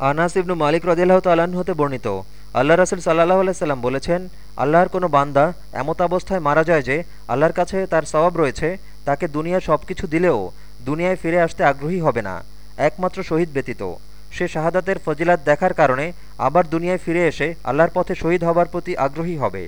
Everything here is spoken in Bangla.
আনাস ইবনু মালিক রদিল্লাহ তাল্লাহ্ন হতে বর্ণিত আল্লাহ রাসুল সাল্লাহ আলাইসাল্লাম বলেছেন, আল্লাহর কোনো বান্দা এমত অবস্থায় মারা যায় যে আল্লাহর কাছে তার স্বভাব রয়েছে, তাকে দুনিয়া সব কিছু দিলেও দুনিয়ায় ফিরে আসতে আগ্রহী হবে না, একমাত্র শহীদ ব্যতীত। সে শাহাদাতের ফজিলাত দেখার কারণে আবার দুনিয়ায় ফিরে এসে আল্লাহর পথে শহীদ হবার প্রতি আগ্রহী হবে।